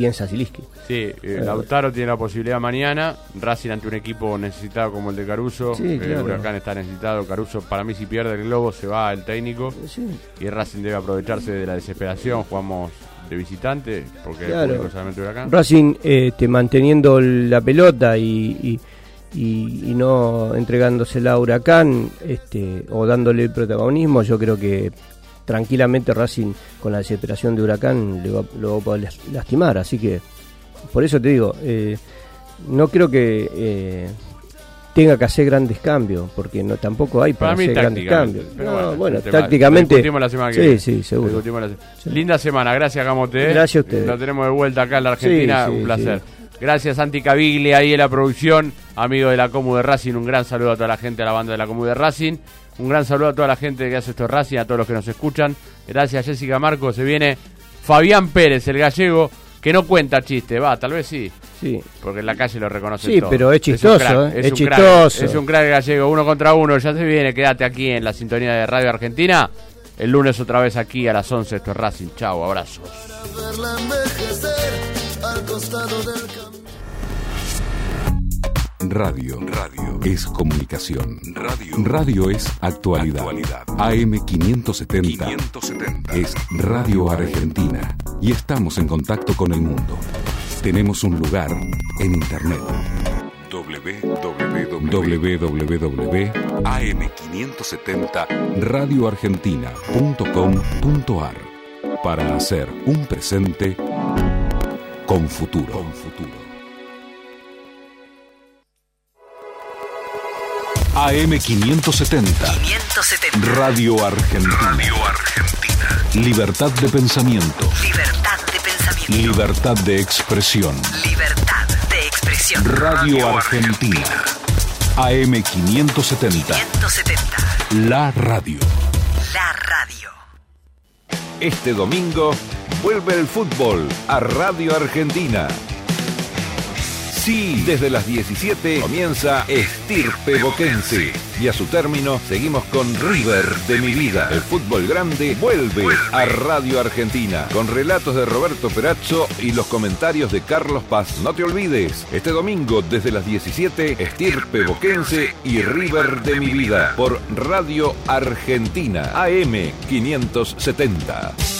piensa Ziliski. Sí, eh, Lautaro tiene la posibilidad mañana, Racing ante un equipo necesitado como el de Caruso, Sí, eh, claro. Huracán está necesitado, Caruso para mí si pierde el globo se va el técnico Sí. y Racing debe aprovecharse de la desesperación, jugamos de visitante, porque Claro. solamente Huracán. Racing este, manteniendo la pelota y, y, y- y no entregándosela a Huracán este, o dándole el protagonismo, yo creo que tranquilamente Racing con la desesperación de Huracán le va, lo va a poder las- lastimar. Así que por eso te digo, eh, no creo que eh, tenga que hacer grandes cambios, porque no tampoco hay para, Para mí hacer grandes cambios. pero No, bueno, bueno, tácticamente. la semana que sí, sí, seguro. La se- Sí. Linda semana, gracias Camote. ¿eh? Gracias a ustedes. Lo tenemos de vuelta acá en la Argentina, Sí, sí, un placer. Gracias Santi Caviglia ahí en la producción, amigo de la Comu de Racing, un gran saludo a toda la gente de la banda de la Comu de Racing, un gran saludo a toda la gente que hace esto de Racing, a todos los que nos escuchan. Gracias Jessica Marco, se viene Fabián Pérez, el gallego, que no cuenta chiste, va, tal vez sí. Sí. Porque en la calle lo reconoce Sí, todo. pero es un chistoso, crack, ¿eh? Es un crack, chistoso. es un crack gallego, uno contra uno, ya se viene, quédate aquí en la sintonía de Radio Argentina. El lunes otra vez aquí a las 11, esto es Racing. Chao, abrazos. Costado del camino. Radio. Radio es comunicación. Radio. Radio es actualidad. AM 570. Es Radio Argentina. Y estamos en contacto con el mundo. Tenemos un lugar en Internet. www.am570radioargentina.com.ar Para hacer un presente con futuro. Con futuro. AM570. 570. Radio Argentina. Libertad de pensamiento. Libertad de pensamiento. Libertad de expresión. Libertad de expresión. Radio Argentina. AM570. 570. La radio. La radio. Este domingo vuelve el fútbol a Radio Argentina. Sí, desde las 17 comienza Estirpe Boquense. Y a su término seguimos con River de mi vida. El fútbol grande vuelve a Radio Argentina con relatos de Roberto Perazzo y los comentarios de Carlos Paz. No te olvides, este domingo desde las 17 Estirpe Boquense y River de mi vida por Radio Argentina AM 570.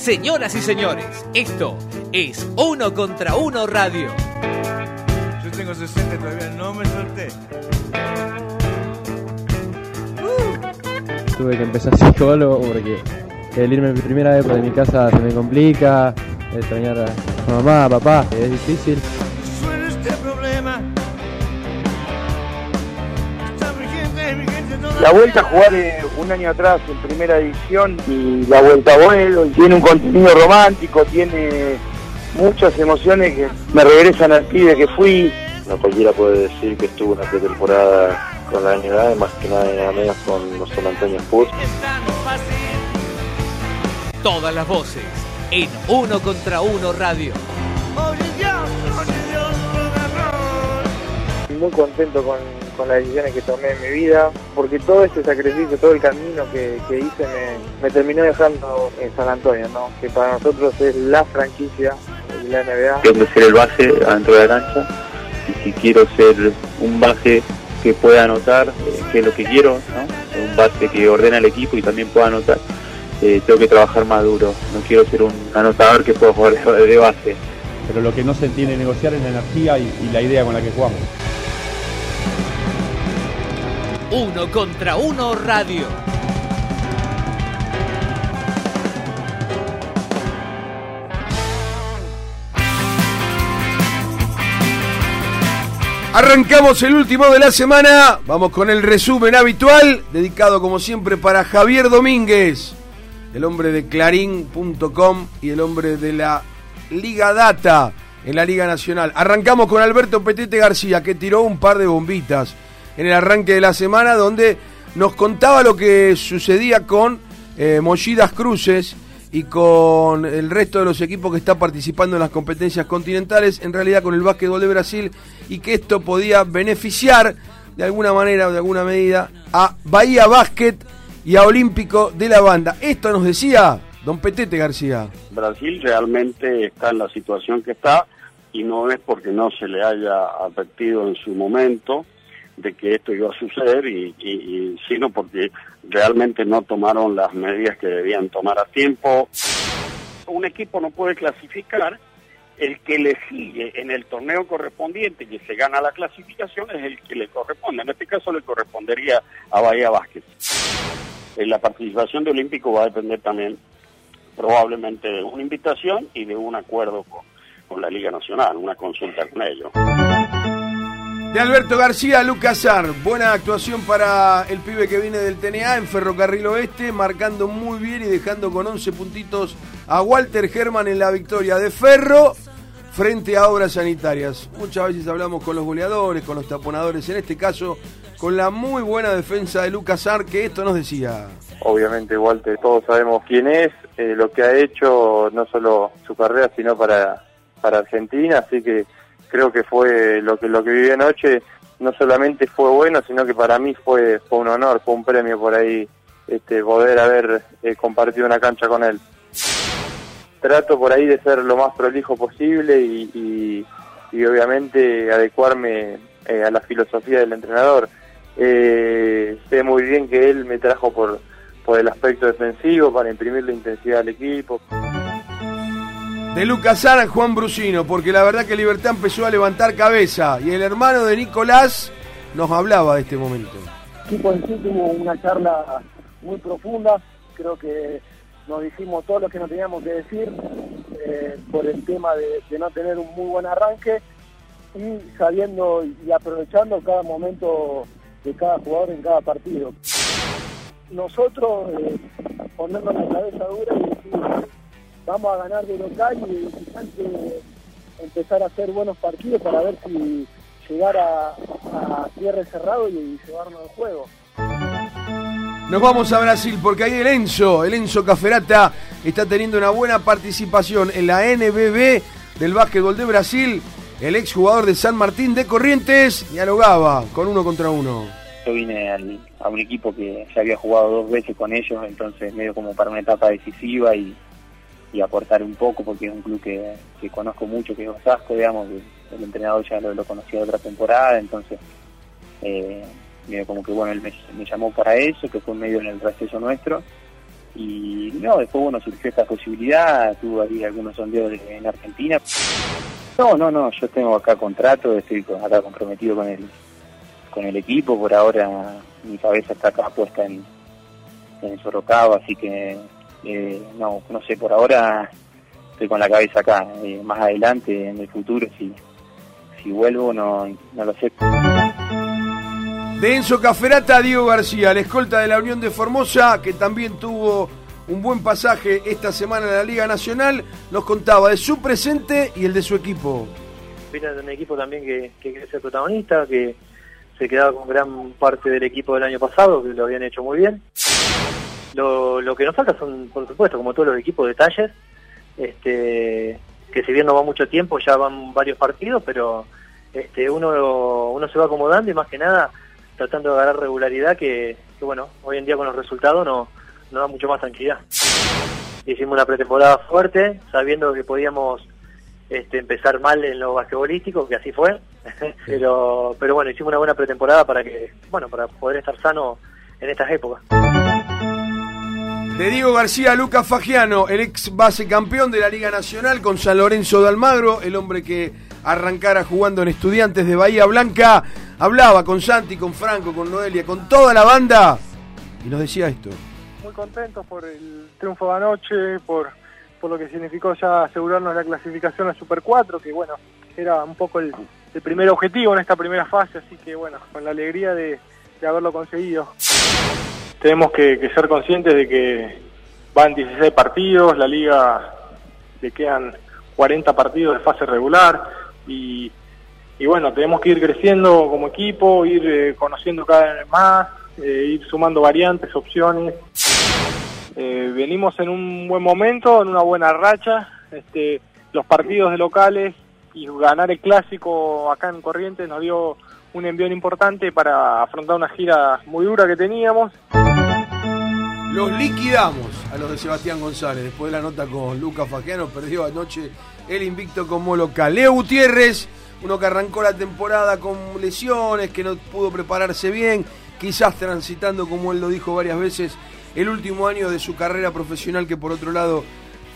Señoras y señores, esto es Uno contra Uno Radio. Yo tengo 60 todavía, no me solté. Tuve que empezar psicólogo porque el irme mi primera vez de mi casa se me complica, extrañar a mamá, a papá, es difícil. Suena este La vuelta a jugar eh, un año atrás en primera división y la vuelta a vuelo y tiene un contenido romántico, tiene muchas emociones que me regresan al pibe que fui. No cualquiera puede decir que estuvo una pretemporada con la NBA, más que nada y nada menos con los San Antonio Spurs. Todas las voces en Uno contra Uno Radio. Muy contento con, con las decisiones que tomé en mi vida, porque todo este sacrificio, todo el camino que, que hice me, me terminó dejando en San Antonio, ¿no? que para nosotros es la franquicia de la NBA. Tengo que ser el base adentro de la cancha y si quiero ser un base que pueda anotar, eh, que es lo que quiero, ¿no? un base que ordena el equipo y también pueda anotar, eh, tengo que trabajar más duro. No quiero ser un anotador que pueda jugar de- de base. Pero lo que no se tiene que negociar es la energía y, y la idea con la que jugamos. Uno contra Uno Radio. Arrancamos el último de la semana. Vamos con el resumen habitual, dedicado como siempre para Javier Domínguez. el hombre de clarín.com y el hombre de la Liga Data en la Liga Nacional. Arrancamos con Alberto Petete García, que tiró un par de bombitas en el arranque de la semana, donde nos contaba lo que sucedía con eh, Mollidas Cruces y con el resto de los equipos que están participando en las competencias continentales, en realidad con el básquetbol de Brasil, y que esto podía beneficiar de alguna manera o de alguna medida a Bahía Básquet y a Olímpico de la Banda. Esto nos decía don Petete García. Brasil realmente está en la situación que está y no es porque no se le haya advertido en su momento de que esto iba a suceder y, sino porque realmente no tomaron las medidas que debían tomar a tiempo. Un equipo no puede clasificar, el que le sigue en el torneo correspondiente y se gana la clasificación es el que le corresponde. En este caso le correspondería a Bahía Vázquez. Eh, La participación de Olímpico va a depender también probablemente de una invitación y de un acuerdo con, con la Liga Nacional, una consulta con ellos. De Alberto García, Lucas Sar. Buena actuación para el pibe que viene del TNA en Ferrocarril Oeste, marcando muy bien y dejando con 11 puntitos a Walter German en la victoria de Ferro frente a Obras Sanitarias. Muchas veces hablamos con los goleadores, con los taponadores, en este caso con la muy buena defensa de Lucas Sar, que esto nos decía. Obviamente, Walter, todos sabemos quién es, eh, lo que ha hecho, no solo su carrera, sino para, para Argentina, así que creo que fue lo que lo que viví anoche, no solamente fue bueno, sino que para mí fue, fue un honor, fue un premio por ahí este, poder haber eh, compartido una cancha con él. Trato por ahí de ser lo más prolijo posible y, y- obviamente adecuarme eh, a la filosofía del entrenador. Eh, sé muy bien que él me trajo por, por el aspecto defensivo, para imprimirle intensidad al equipo. De Lucas Sar a Juan Brusino, porque la verdad que Libertad empezó a levantar cabeza y el hermano de Nicolás nos hablaba de este momento. Equipo en sí tuvo una charla muy profunda, creo que nos dijimos todo lo que nos teníamos que decir eh, por el tema de, de no tener un muy buen arranque y sabiendo y aprovechando cada momento de cada jugador en cada partido. Nosotros eh, ponernos la cabeza dura y decir vamos a ganar de local y empezar a hacer buenos partidos para ver si llegar a, a cierre cerrado y llevarnos el juego. Nos vamos a Brasil porque ahí el Enzo, el Enzo Caferata, está teniendo una buena participación en la NBB del básquetbol de Brasil. El exjugador de San Martín de Corrientes dialogaba con uno contra uno. Yo vine al- a un equipo que ya había jugado dos veces con ellos, entonces medio como para una etapa decisiva y, y aportar un poco porque es un club que, que conozco mucho, que es Osasco, digamos, el entrenador ya lo, conocía de otra temporada, entonces eh, como que bueno, él me, me llamó para eso, que fue medio en el receso nuestro. Y no, después bueno, surgió esta posibilidad, tuve ahí algunos sondeos de- en Argentina. No, no, no, yo tengo acá contrato, estoy acá comprometido con el, con el equipo, por ahora mi cabeza está acá puesta en, en Sorocaba, así que eh, no, no sé, por ahora estoy con la cabeza acá, eh, más adelante, en el futuro, si, si vuelvo, no, no lo sé. De Enzo Caferata, Diego García, la escolta de la Unión de Formosa, que también tuvo un buen pasaje esta semana en la Liga Nacional, nos contaba de su presente y el de su equipo. Viene de un equipo también que, que quiere ser protagonista, que se quedaba con gran parte del equipo del año pasado, que lo habían hecho muy bien. Lo, lo que nos falta son, por supuesto, como todos los equipos, detalles, este, que si bien no va mucho tiempo, ya van varios partidos, pero este, uno, uno se va acomodando y más que nada tratando de agarrar regularidad que, bueno, hoy en día con los resultados no, no da mucho más tranquilidad. Hicimos una pretemporada fuerte, sabiendo que podíamos este, empezar mal en lo basquetbolístico, que así fue, pero, pero bueno, hicimos una buena pretemporada para que, bueno, para poder estar sano en estas épocas. De Diego García, Lucas Fagiano, el ex base campeón de la Liga Nacional con San Lorenzo de Almagro, el hombre que arrancara jugando en Estudiantes de Bahía Blanca, hablaba con Santi, con Franco, con Noelia, con toda la banda y nos decía esto. Muy contentos por el triunfo de anoche, por, por lo que significó ya asegurarnos la clasificación a Super 4, que bueno, era un poco el, el primer objetivo en esta primera fase, así que bueno, con la alegría de, de haberlo conseguido. Tenemos que, que ser conscientes de que, van 16 partidos, la liga le quedan 40 partidos de fase regular y, y bueno, tenemos que ir creciendo como equipo, ir eh, conociendo cada vez más, eh, ir sumando variantes, opciones. Eh, venimos en un buen momento, en una buena racha. Este, los partidos de locales y ganar el clásico acá en Corrientes nos dio un envión importante para afrontar una gira muy dura que teníamos. Los liquidamos a los de Sebastián González. Después de la nota con Lucas Fagiano, perdió anoche el invicto como local. Leo Gutiérrez, uno que arrancó la temporada con lesiones, que no pudo prepararse bien, quizás transitando, como él lo dijo varias veces, el último año de su carrera profesional, que por otro lado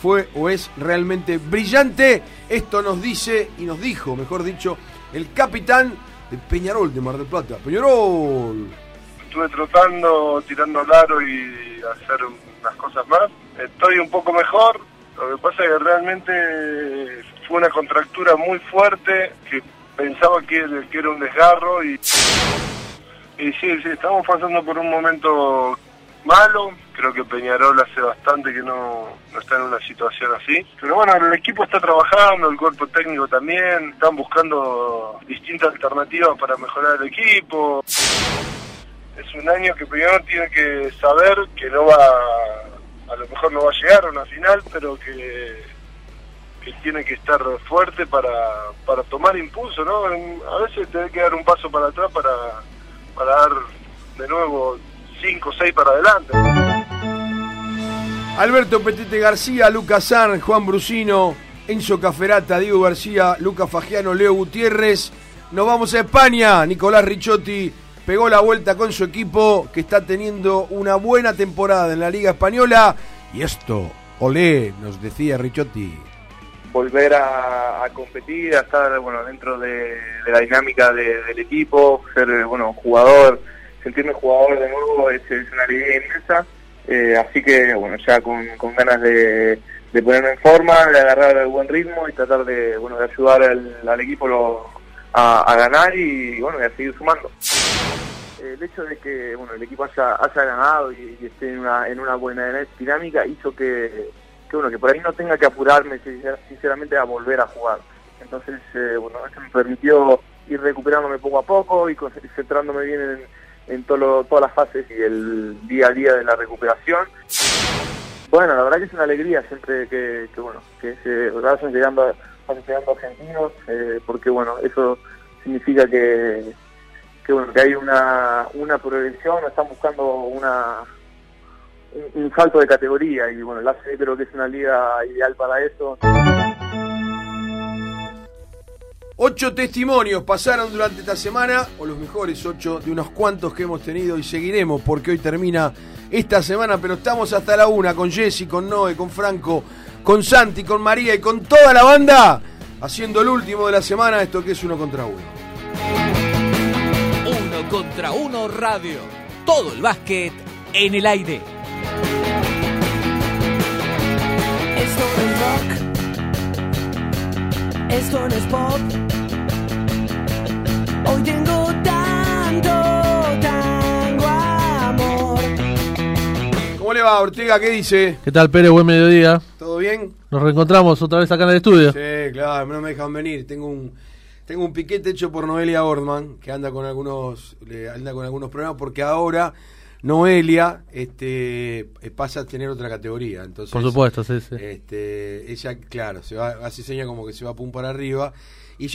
fue o es realmente brillante. Esto nos dice y nos dijo, mejor dicho, el capitán de Peñarol de Mar del Plata. Peñarol. Estuve trotando, tirando al aro y hacer unas cosas más. Estoy un poco mejor. Lo que pasa es que realmente fue una contractura muy fuerte que pensaba que, era un desgarro y, y sí, sí, estamos pasando por un momento malo. Creo que Peñarol hace bastante que no, no está en una situación así. Pero bueno, el equipo está trabajando, el cuerpo técnico también, están buscando distintas alternativas para mejorar el equipo. Es un año que Peñarol tiene que saber que no va, a lo mejor no va a llegar a una final, pero que, tiene que estar fuerte para, para tomar impulso, ¿no? A veces tiene que dar un paso para atrás para, para dar de nuevo 5 o 6 para adelante. Alberto Petete García, Lucas San, Juan Brusino, Enzo Caferata, Diego García, Lucas Fagiano, Leo Gutiérrez. Nos vamos a España. Nicolás Ricciotti pegó la vuelta con su equipo que está teniendo una buena temporada en la Liga Española. Y esto, olé, nos decía Ricciotti. volver a, competir, a estar bueno dentro de, la dinámica de- del equipo, ser bueno jugador, sentirme jugador de nuevo es, una alegría inmensa. Eh, así que bueno ya con, con ganas de, ponerme en forma, de agarrar el buen ritmo y tratar de bueno de ayudar al, equipo a ganar y, bueno y a seguir sumando. El hecho de que bueno el equipo haya, haya ganado y, esté en una, en una buena dinámica hizo que, que bueno que por ahí no tenga que apurarme sincer- sinceramente a volver a jugar. Entonces eh, bueno eso me permitió ir recuperándome poco a poco y concentrándome bien en, en todo todas las fases y el día a día de la recuperación. Bueno, la verdad que es una alegría siempre que, que, bueno que se vayan llegando, vayan llegando argentinos, eh, porque bueno eso significa que, que bueno que hay una una progresión, están buscando una un, salto de categoría y bueno la ACB creo que es una liga ideal para eso. Ocho testimonios pasaron durante esta semana, o los mejores ocho de unos cuantos que hemos tenido y seguiremos porque hoy termina esta semana, pero estamos hasta la una con Jesse, con Noé, con Franco, con Santi, con María y con toda la banda haciendo el último de la semana, esto que es uno contra uno. Contra uno radio. Todo el básquet en el aire. Esto es rock. Esto no es pop. Hoy tengo tanto, tango amor. ¿Cómo le va, Ortega? ¿Qué dice? ¿Qué tal, Pérez? Buen mediodía. ¿Todo bien? Nos reencontramos otra vez acá en el estudio. Sí, claro, no me dejan venir. Tengo un tengo un piquete hecho por Noelia Ortman, que anda con algunos anda con algunos problemas porque ahora Noelia este eh, pasa a tener otra categoría, entonces Por supuesto, sí, sí. Este, ella claro, se va hace seña como que se va pum para arriba y ya